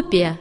Утопия